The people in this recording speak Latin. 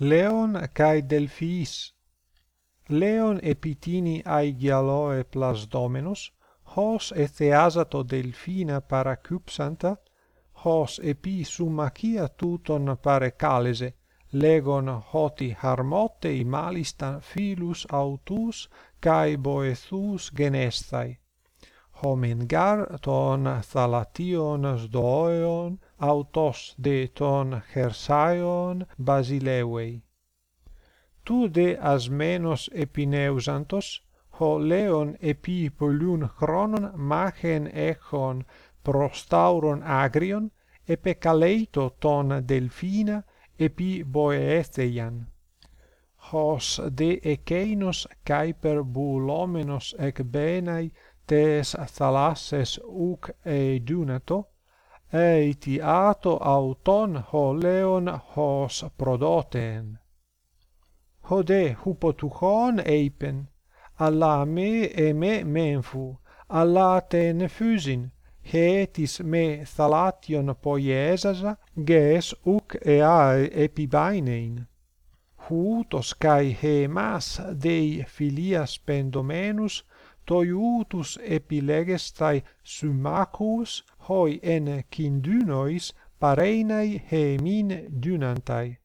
Leon kai delphis Leon epitini aigialoe plasdomenos, hos etheasato delphina paracupsanta, hos epi summacia tuton parecalese, legon hoti harmotei malistan filus autus kai boethus genestai homingar ton thalation doion autos de ton hersaion basilewei tu de asmenos epineusantos ho leon epi polun chronon machen echon prostauron agrion epekaleito ton delfina epi boetheian hos de ekeinos kai per bulomenos ec benai tes thalasses uc dunato eiti ato auton ho leon hos prodoten. Hode hupotuchon eipen, alla me e me menfu, alla te nefusin, hetis me thalation poiesas ges uk e eae epibainein. Hutos cae hemas dei filias pendomenus toiutus epilegestai sumacus hoi en kindunois pareinai hemin dynantai